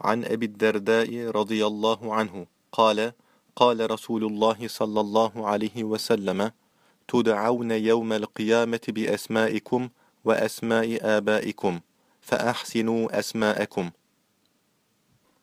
عن أبي الدرداء رضي الله عنه قال قال رسول الله صلى الله عليه وسلم تدعون يوم القيامة بأسمائكم وأسماء آبائكم فأحسنوا أسماءكم.